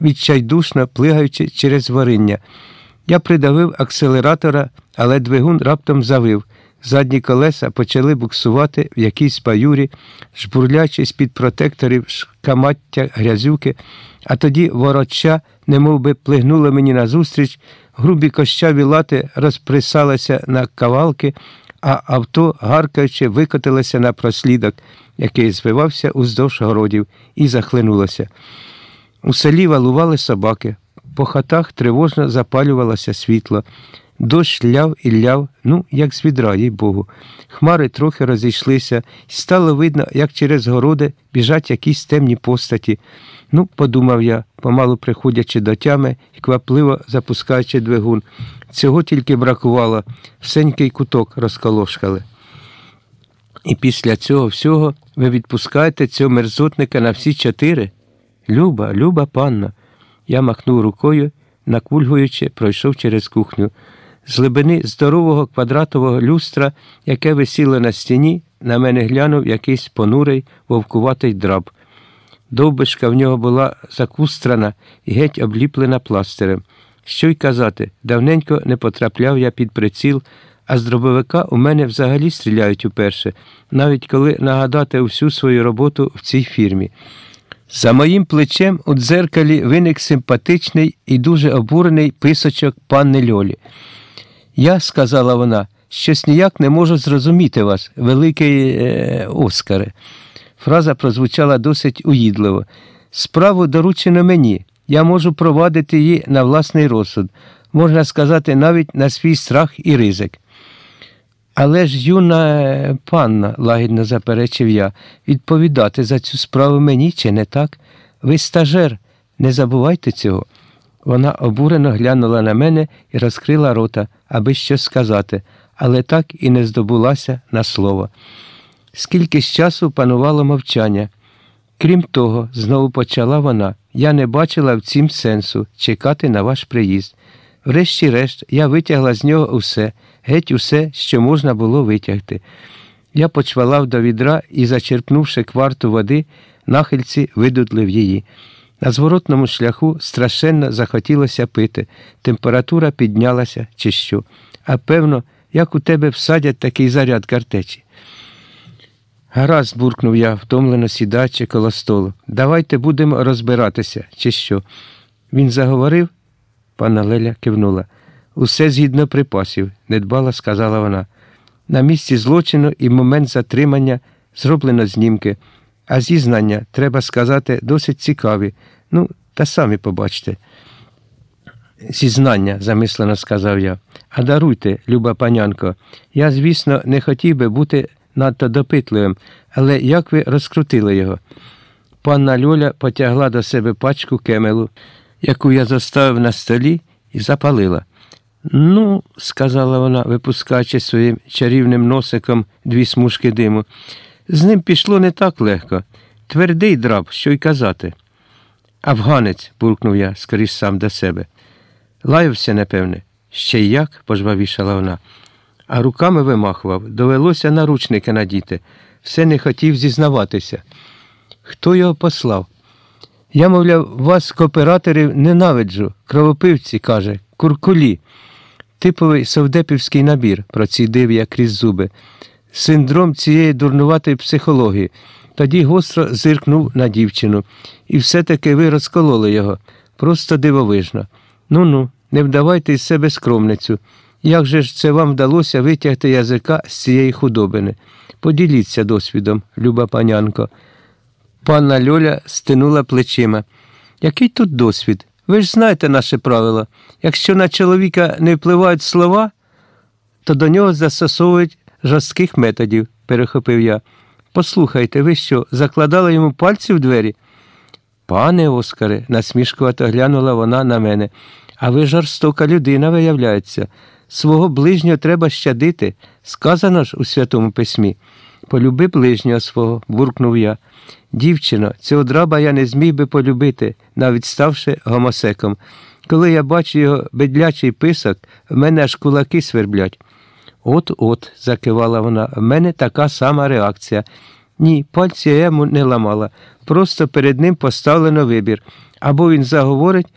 відчайдушно плигаючи через вариння. Я придавив акселератора, але двигун раптом завив. Задні колеса почали буксувати в якійсь паюрі, жбурлячи з-під протекторів шкамаття грязюки, а тоді вороча, немов би плигнуло мені назустріч, грубі кощаві лати розприсалися на кавалки, а авто, гаркаючи, викотилося на прослідок, який звивався уздовж городів, і захлинулося. У селі валували собаки, по хатах тривожно запалювалося світло. Дощ ляв і ляв, ну, як з відра, їй Богу. Хмари трохи розійшлися, і стало видно, як через городи біжать якісь темні постаті. Ну, подумав я, помалу приходячи до тями і квапливо запускаючи двигун. Цього тільки бракувало, всенький куток розколошкали. І після цього всього ви відпускаєте цього мерзотника на всі чотири? Люба, люба панна. Я махнув рукою, накульгуючи, пройшов через кухню. З глибини здорового квадратового люстра, яке висіло на стіні, на мене глянув якийсь понурий вовкуватий драб. Довбишка в нього була закустрана і геть обліплена пластирем. Що й казати, давненько не потрапляв я під приціл, а з дробовика у мене взагалі стріляють уперше, навіть коли нагадати всю свою роботу в цій фірмі. За моїм плечем у дзеркалі виник симпатичний і дуже обурений писочок панни Льолі. Я, сказала вона, щось ніяк не можу зрозуміти вас, великий е, Оскаре. Фраза прозвучала досить уїдливо. Справу доручено мені. Я можу провадити її на власний розсуд, можна сказати, навіть на свій страх і ризик. Але ж, юна е, панна, лагідно заперечив я, відповідати за цю справу мені чи не так? Ви стажер, не забувайте цього. Вона обурено глянула на мене і розкрила рота, аби щось сказати, але так і не здобулася на слово. Скільки з часу панувало мовчання. Крім того, знову почала вона, я не бачила в цім сенсу чекати на ваш приїзд. Врешті-решт, я витягла з нього усе, геть усе, що можна було витягти. Я почвалав до відра і, зачерпнувши кварту води, нахильці видудлив її. На зворотному шляху страшенно захотілося пити, температура піднялася чи що. А певно, як у тебе всадять такий заряд картечі. Гаразд, буркнув я, втомлено сідаючи коло столу. Давайте будемо розбиратися, чи що. Він заговорив, пана Леля кивнула. Усе згідно припасів, недбало сказала вона. На місці злочину і момент затримання зроблено знімки, а зізнання, треба сказати, досить цікаві. Ну, та самі побачте. Зізнання, замислено сказав я. А даруйте, люба панянко, я, звісно, не хотів би бути надто допитливим, але як ви розкрутили його? Панна Льоля потягла до себе пачку кемелу, яку я заставив на столі, і запалила. Ну, сказала вона, випускаючи своїм чарівним носиком дві смужки диму, з ним пішло не так легко. Твердий драб, що й казати. Афганець, буркнув я, скоріш сам до себе. Лаявся, напевне. Ще й як, пожвавішала вона, а руками вимахував, довелося наручники надіти, все не хотів зізнаватися. Хто його послав? Я, мовляв, вас, кооператорів, ненавиджу, кровопивці, каже, куркулі. Типовий совдепівський набір, процідив я крізь зуби, синдром цієї дурнуватої психології. Тоді гостро зиркнув на дівчину, і все-таки ви розкололи його. Просто дивовижно. Ну ну, не вдавайте із себе скромницю. Як же ж це вам вдалося витягти язика з цієї худобини? Поділіться досвідом, люба панянко. Панна Льоля стинула плечима. Який тут досвід? Ви ж знаєте наше правило. Якщо на чоловіка не впливають слова, то до нього застосовують жорстких методів, перехопив я. Послухайте, ви що, закладали йому пальці в двері? Пане Оскаре, насмішкувато глянула вона на мене. А ви жорстока людина, виявляється. Свого ближнього треба щадити. Сказано ж у Святому Письмі. Полюби ближнього свого, буркнув я. Дівчино, цього драба я не зміг би полюбити, навіть ставши гомосеком. Коли я бачу його бедлячий писок, в мене аж кулаки сверблять. От-от, закивала вона, в мене така сама реакція. Ні, пальці я йому не ламала. Просто перед ним поставлено вибір. Або він заговорить,